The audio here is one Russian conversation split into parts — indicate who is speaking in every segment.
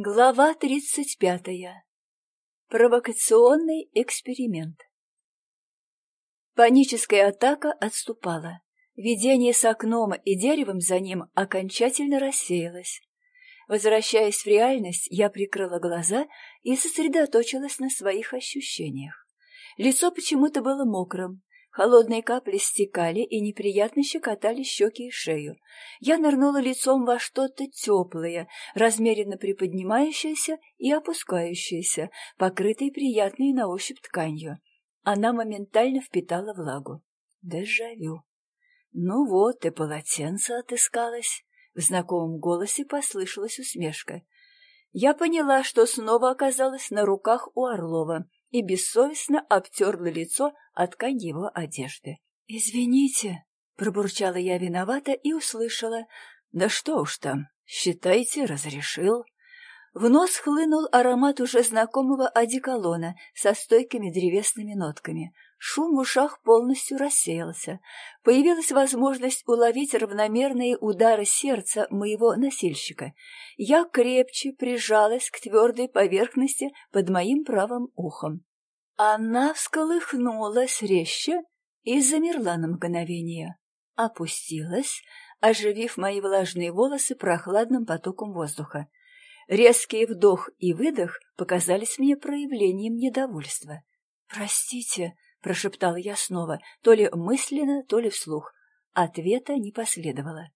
Speaker 1: Глава тридцать пятая. Провокационный эксперимент. Паническая атака отступала. Видение с окном и деревом за ним окончательно рассеялось. Возвращаясь в реальность, я прикрыла глаза и сосредоточилась на своих ощущениях. Лицо почему-то было мокрым, Холодные капли стекали и неприятно щекотали щеки и шею. Я нырнула лицом во что-то теплое, размеренно приподнимающееся и опускающееся, покрытое приятной на ощупь тканью. Она моментально впитала влагу. Дежавю. Ну вот, и полотенце отыскалось. В знакомом голосе послышалась усмешка. Я поняла, что снова оказалась на руках у Орлова и бессовестно обтерла лицо от ткань его одежды. «Извините», — пробурчала я виновата и услышала. «Да что уж там, считайте, разрешил». В нос хлынул аромат уже знакомого одеколона со стойкими древесными нотками. Шум в ушах полностью рассеялся. Появилась возможность уловить равномерные удары сердца моего носильщика. Я крепче прижалась к твердой поверхности под моим правым ухом. Она всколыхнулась резче и замерла на мгновение. Опустилась, оживив мои влажные волосы прохладным потоком воздуха. Резкий вдох и выдох показались мне проявлением недовольства. «Простите», — прошептала я снова, то ли мысленно, то ли вслух. Ответа не последовало.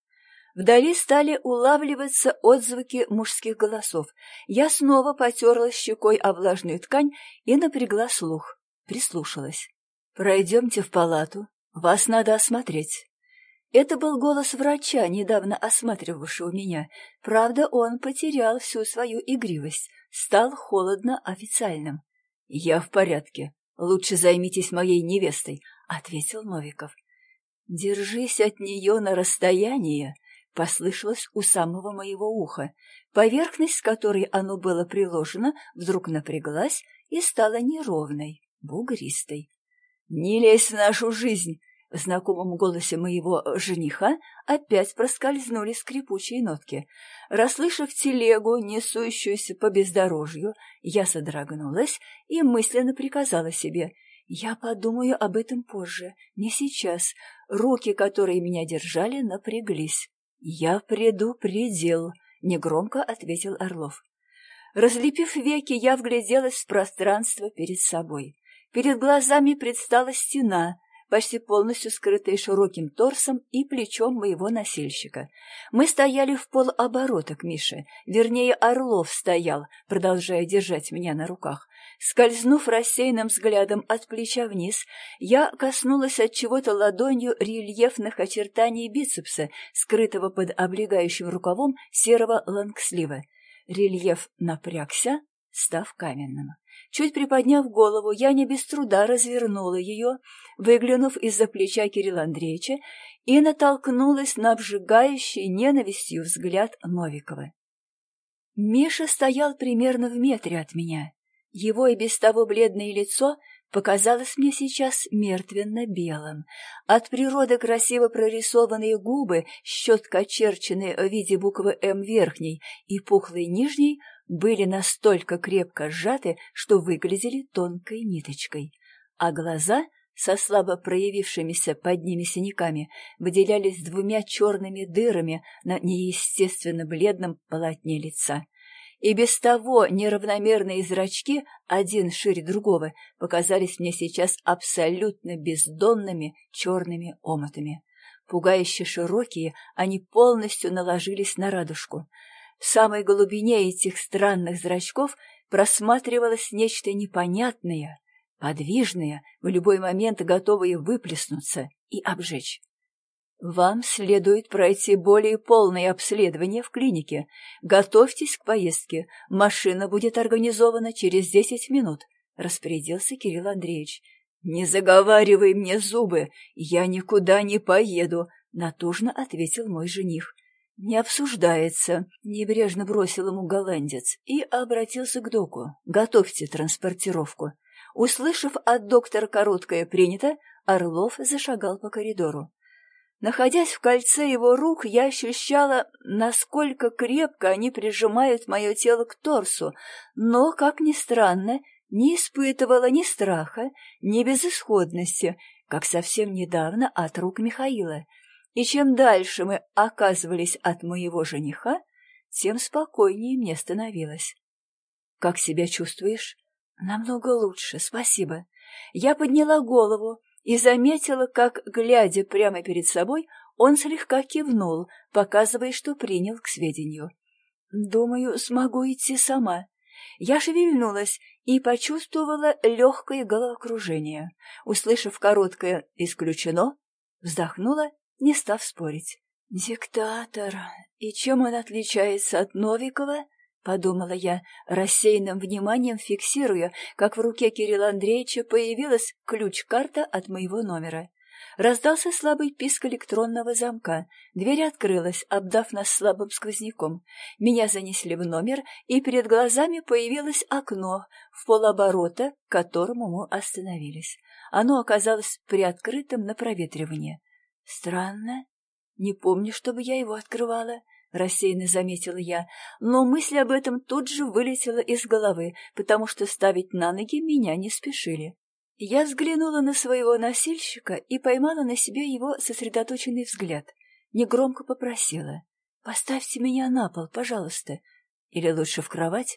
Speaker 1: Вдали стали улавливаться отзвуки мужских голосов. Я снова потерла щекой о влажную ткань и напрягла слух. Прислушалась. «Пройдемте в палату. Вас надо осмотреть». Это был голос врача, недавно осматривавшего меня. Правда, он потерял всю свою игривость, стал холодно официальным. «Я в порядке. Лучше займитесь моей невестой», — ответил Новиков. «Держись от нее на расстоянии», — послышалось у самого моего уха. Поверхность, к которой оно было приложено, вдруг напряглась и стала неровной, бугристой. «Не лезь в нашу жизнь!» В знакомом голосе моего жениха опять проскользнули скрипучие нотки. Расслышав телегу, несущуюся по бездорожью, я содрогнулась и мысленно приказала себе «Я подумаю об этом позже, не сейчас». Руки, которые меня держали, напряглись. «Я предупредил», — негромко ответил Орлов. Разлепив веки, я вгляделась в пространство перед собой. Перед глазами предстала стена, почти полностью скрытая широким торсом и плечом моего носильщика. Мы стояли в полоборота к Мише, вернее, Орлов стоял, продолжая держать меня на руках. Скользнув рассеянным взглядом от плеча вниз, я коснулась от чего-то ладонью рельефных очертаний бицепса, скрытого под облегающим рукавом серого лангслива. Рельеф напрягся, став каменным. Чуть приподняв голову, я не без труда развернула ее, выглянув из-за плеча Кирилла Андреевича, и натолкнулась на обжигающий ненавистью взгляд Новикова. Миша стоял примерно в метре от меня. Его и без того бледное лицо показалось мне сейчас мертвенно-белым. От природы красиво прорисованные губы, щетко очерченные в виде буквы «М» верхней и пухлой нижней, были настолько крепко сжаты, что выглядели тонкой ниточкой, а глаза со слабо проявившимися под ними синяками выделялись двумя черными дырами на неестественно бледном полотне лица. И без того неравномерные зрачки, один шире другого, показались мне сейчас абсолютно бездонными черными омотами. Пугающе широкие, они полностью наложились на радужку — самой глубине этих странных зрачков просматривалось нечто непонятное, подвижное, в любой момент готовое выплеснуться и обжечь. Вам следует пройти более полное обследование в клинике. Готовьтесь к поездке. Машина будет организована через десять минут, — распорядился Кирилл Андреевич. — Не заговаривай мне зубы, я никуда не поеду, — натужно ответил мой жених. «Не обсуждается», — небрежно бросил ему голландец и обратился к доку. «Готовьте транспортировку». Услышав от доктора короткое «принято», Орлов зашагал по коридору. Находясь в кольце его рук, я ощущала, насколько крепко они прижимают мое тело к торсу, но, как ни странно, не испытывала ни страха, ни безысходности, как совсем недавно от рук Михаила. И чем дальше мы оказывались от моего жениха, тем спокойнее мне становилось. «Как себя чувствуешь?» «Намного лучше, спасибо». Я подняла голову, и заметила, как, глядя прямо перед собой, он слегка кивнул, показывая, что принял к сведению. «Думаю, смогу идти сама». Я шевельнулась и почувствовала легкое головокружение. Услышав короткое «исключено», вздохнула, не став спорить. «Диктатор. И чем он отличается от Новикова?» — подумала я, рассеянным вниманием фиксируя, как в руке Кирилла Андреевича появилась ключ-карта от моего номера. Раздался слабый писк электронного замка. Дверь открылась, обдав нас слабым сквозняком. Меня занесли в номер, и перед глазами появилось окно в полоборота, к которому мы остановились. Оно оказалось приоткрытым на проветривание. Странно. Не помню, чтобы я его открывала. — рассеянно заметила я, но мысль об этом тут же вылетела из головы, потому что ставить на ноги меня не спешили. Я взглянула на своего носильщика и поймала на себе его сосредоточенный взгляд. Негромко попросила. «Поставьте меня на пол, пожалуйста». Или лучше в кровать?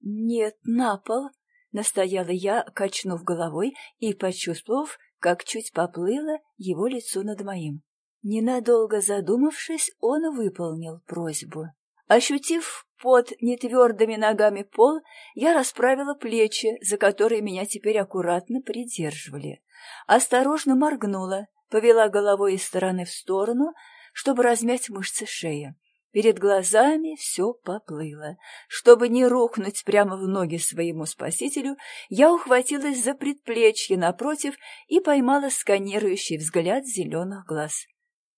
Speaker 1: «Нет, на пол», — настояла я, качнув головой и почувствовав, как чуть поплыло его лицо над моим. Ненадолго задумавшись, он выполнил просьбу. Ощутив под нетвердыми ногами пол, я расправила плечи, за которые меня теперь аккуратно придерживали. Осторожно моргнула, повела головой из стороны в сторону, чтобы размять мышцы шеи. Перед глазами все поплыло. Чтобы не рухнуть прямо в ноги своему спасителю, я ухватилась за предплечье напротив и поймала сканирующий взгляд зеленых глаз.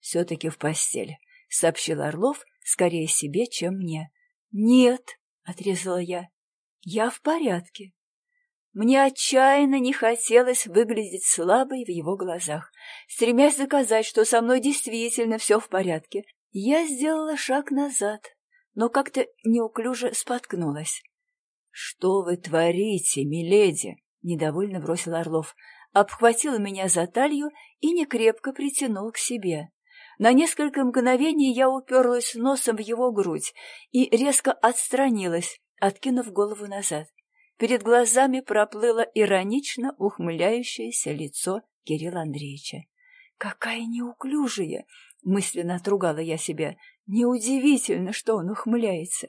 Speaker 1: «Все-таки в постель», — сообщил Орлов скорее себе, чем мне. «Нет», — отрезала я, — «я в порядке». Мне отчаянно не хотелось выглядеть слабой в его глазах. Стремясь доказать, что со мной действительно все в порядке, я сделала шаг назад, но как-то неуклюже споткнулась. — Что вы творите, миледи? — недовольно бросил Орлов. Обхватил меня за талию и некрепко притянул к себе. На несколько мгновений я уперлась носом в его грудь и резко отстранилась, откинув голову назад. Перед глазами проплыло иронично ухмыляющееся лицо Кирилла Андреевича. «Какая неуклюжая!» — мысленно отругала я себя. «Неудивительно, что он ухмыляется!»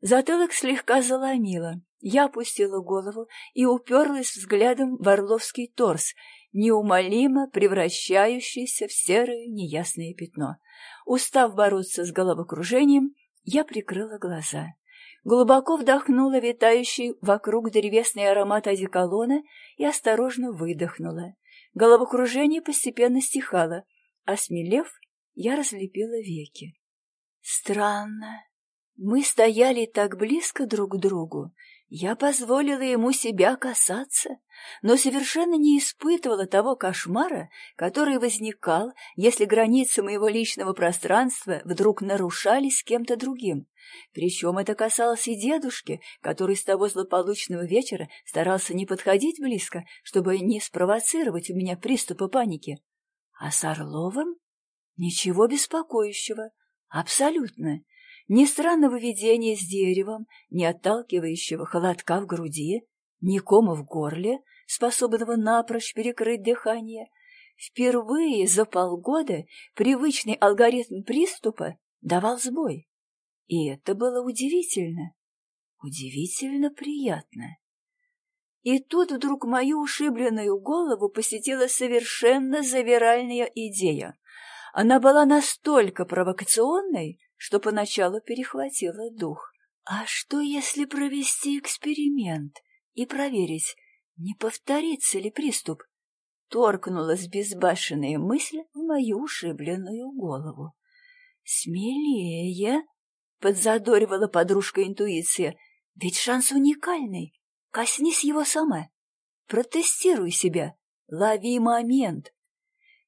Speaker 1: Затылок слегка заломило. Я опустила голову и уперлась взглядом в орловский торс, неумолимо превращающийся в серое неясное пятно. Устав бороться с головокружением, я прикрыла глаза. Глубоко вдохнула витающий вокруг древесный аромат одеколона и осторожно выдохнула. Головокружение постепенно стихало. Осмелев, я разлепила веки. Странно. Мы стояли так близко друг к другу, я позволила ему себя касаться, но совершенно не испытывала того кошмара, который возникал, если границы моего личного пространства вдруг нарушались кем-то другим. Причем это касалось и дедушки, который с того злополучного вечера старался не подходить близко, чтобы не спровоцировать у меня приступы паники. А с Орловым? Ничего беспокоящего. Абсолютно. Ни странного видения с деревом, ни отталкивающего холодка в груди, ни кома в горле, способного напрочь перекрыть дыхание. Впервые за полгода привычный алгоритм приступа давал сбой. И это было удивительно, удивительно приятно. И тут вдруг мою ушибленную голову посетила совершенно завиральная идея. Она была настолько провокационной, что поначалу перехватило дух. А что, если провести эксперимент и проверить, не повторится ли приступ? Торкнулась безбашенная мысль в мою ушибленную голову. «Смелее!» — подзадоривала подружка интуиция. «Ведь шанс уникальный. Коснись его сама. Протестируй себя. Лови момент.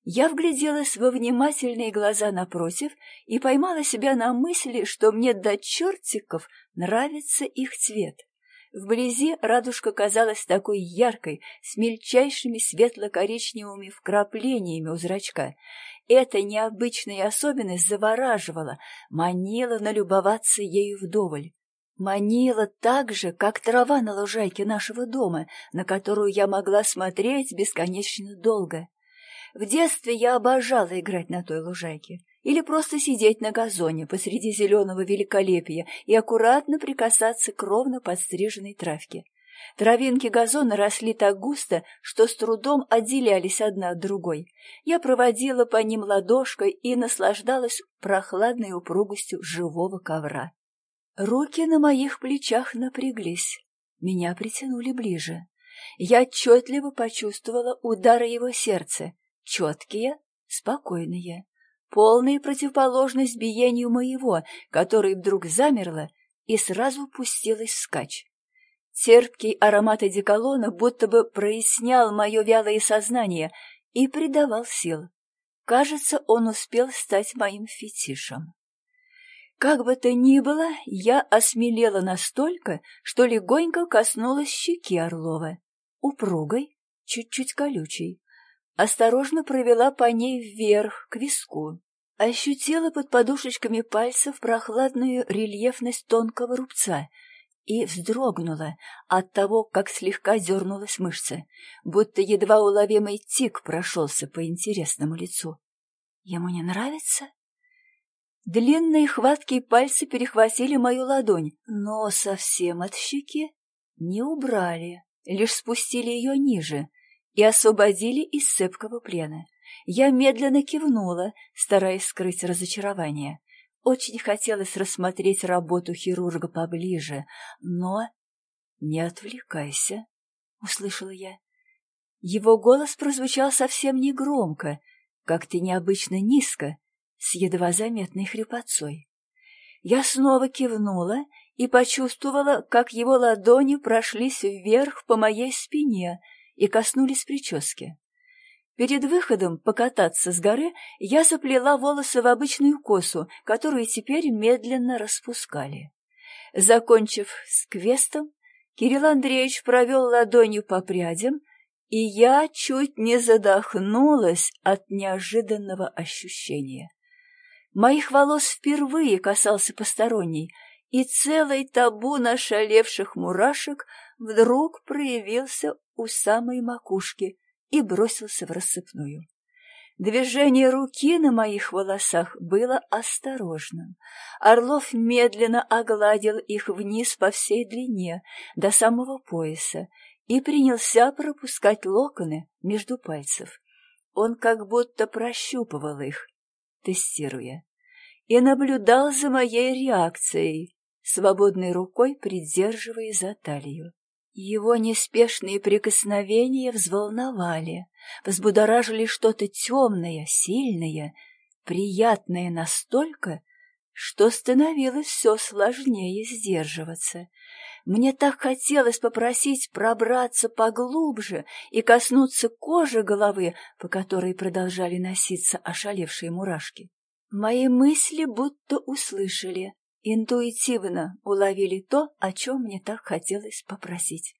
Speaker 1: Я вгляделась во внимательные глаза напротив и поймала себя на мысли, что мне до чертиков нравится их цвет. Вблизи радужка казалась такой яркой, с мельчайшими светло-коричневыми вкраплениями у зрачка. Эта необычная особенность завораживала, манила налюбоваться ею вдоволь. Манила так же, как трава на лужайке нашего дома, на которую я могла смотреть бесконечно долго. В детстве я обожала играть на той лужайке или просто сидеть на газоне посреди зеленого великолепия и аккуратно прикасаться к ровно подстриженной травке. Травинки газона росли так густо, что с трудом отделялись одна от другой. Я проводила по ним ладошкой и наслаждалась прохладной упругостью живого ковра. Руки на моих плечах напряглись. Меня притянули ближе. Я отчетливо почувствовала удары его сердца, четкие, спокойные, полная противоположность биению моего, которое вдруг замерло и сразу пустилось вскачь. Терпкий аромат одеколона будто бы прояснял мое вялое сознание и придавал сил. Кажется, он успел стать моим фетишем. Как бы то ни было, я осмелела настолько, что легонько коснулась щеки Орлова, упругой, чуть-чуть колючей осторожно провела по ней вверх, к виску. Ощутила под подушечками пальцев прохладную рельефность тонкого рубца и вздрогнула от того, как слегка дернулась мышца, будто едва уловимый тик прошелся по интересному лицу. Ему не нравится? Длинные хваткие пальцы перехватили мою ладонь, но совсем от щеки не убрали, лишь спустили ее ниже, и освободили из цепкого плена. Я медленно кивнула, стараясь скрыть разочарование. Очень хотелось рассмотреть работу хирурга поближе, но... «Не отвлекайся», — услышала я. Его голос прозвучал совсем негромко, как-то необычно низко, с едва заметной хрипотцой. Я снова кивнула и почувствовала, как его ладони прошлись вверх по моей спине — и коснулись прически. Перед выходом покататься с горы я заплела волосы в обычную косу, которую теперь медленно распускали. Закончив с квестом, Кирилл Андреевич провел ладонью по прядям, и я чуть не задохнулась от неожиданного ощущения. Моих волос впервые касался посторонний, и целый табу нашалевших мурашек вдруг проявился у самой макушки и бросился в рассыпную. Движение руки на моих волосах было осторожным. Орлов медленно огладил их вниз по всей длине, до самого пояса, и принялся пропускать локоны между пальцев. Он как будто прощупывал их, тестируя, и наблюдал за моей реакцией, свободной рукой придерживая за талию. Его неспешные прикосновения взволновали, взбудоражили что-то темное, сильное, приятное настолько, что становилось все сложнее сдерживаться. Мне так хотелось попросить пробраться поглубже и коснуться кожи головы, по которой продолжали носиться ошалевшие мурашки. Мои мысли будто услышали, интуитивно уловили то, о чем мне так хотелось попросить.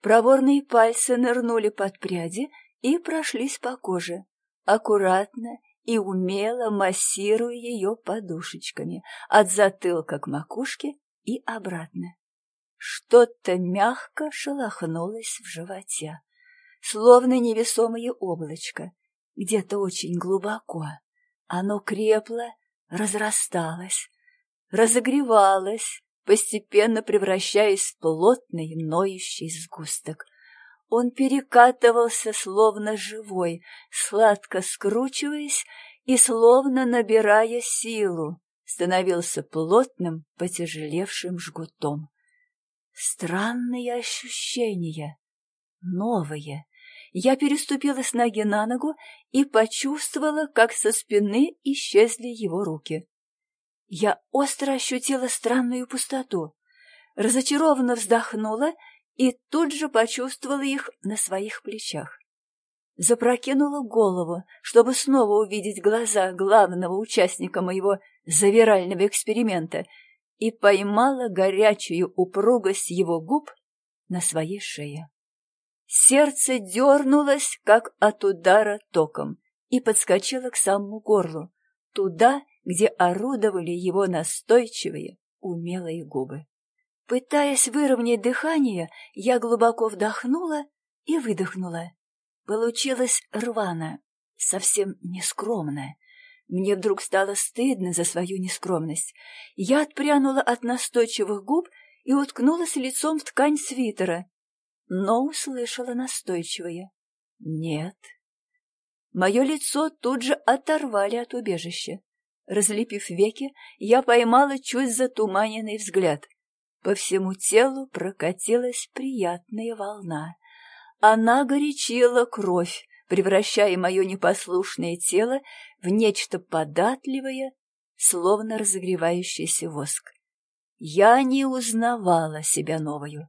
Speaker 1: Проворные пальцы нырнули под пряди и прошлись по коже, аккуратно и умело массируя ее подушечками от затылка к макушке и обратно. Что-то мягко шелохнулось в животе, словно невесомое облачко, где-то очень глубоко. Оно крепло, разрасталось, разогревалась, постепенно превращаясь в плотный ноющий сгусток. Он перекатывался, словно живой, сладко скручиваясь и словно набирая силу, становился плотным, потяжелевшим жгутом. Странные ощущения, новые. Я переступила с ноги на ногу и почувствовала, как со спины исчезли его руки. Я остро ощутила странную пустоту, разочарованно вздохнула и тут же почувствовала их на своих плечах. запрокинула голову, чтобы снова увидеть глаза главного участника моего завирального эксперимента, и поймала горячую упругость его губ на своей шее. Сердце дернулось, как от удара током, и подскочило к самому горлу, туда, где орудовали его настойчивые, умелые губы. Пытаясь выровнять дыхание, я глубоко вдохнула и выдохнула. Получилось рвано, совсем нескромно. Мне вдруг стало стыдно за свою нескромность. Я отпрянула от настойчивых губ и уткнулась лицом в ткань свитера, но услышала настойчивое «нет». Мое лицо тут же оторвали от убежища. Разлепив веки, я поймала чуть затуманенный взгляд. По всему телу прокатилась приятная волна. Она горячила кровь, превращая мое непослушное тело в нечто податливое, словно разогревающийся воск. Я не узнавала себя новою.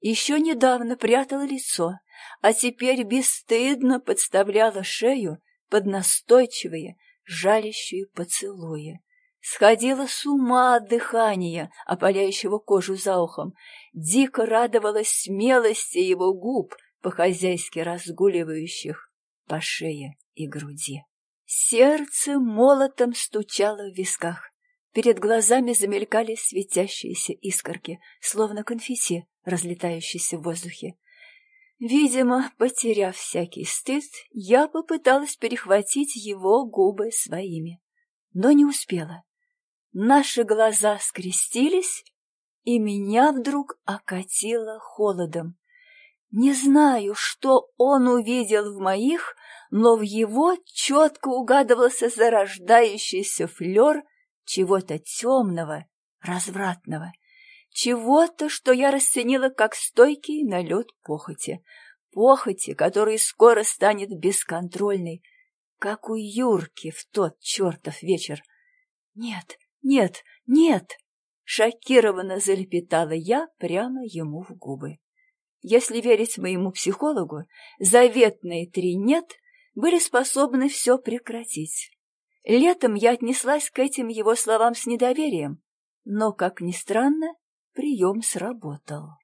Speaker 1: Еще недавно прятала лицо, а теперь бесстыдно подставляла шею под настойчивые, жалящие поцелуи. Сходила с ума от дыхания, опаляющего кожу за ухом, дико радовалась смелости его губ, по-хозяйски разгуливающих по шее и груди. Сердце молотом стучало в висках. Перед глазами замелькали светящиеся искорки, словно конфетти, разлетающиеся в воздухе. Видимо, потеряв всякий стыд, я попыталась перехватить его губы своими, но не успела. Наши глаза скрестились, и меня вдруг окатило холодом. Не знаю, что он увидел в моих, но в его четко угадывался зарождающийся флер чего-то темного, развратного, чего-то, что я расценила как стойкий налет похоти, похоти, который скоро станет бесконтрольной, как у Юрки в тот чертов вечер. Нет, нет, нет! Шокированно залепетала я прямо ему в губы. Если верить моему психологу, заветные три «нет» были способны все прекратить. Летом я отнеслась к этим его словам с недоверием, но, как ни странно, прием сработал.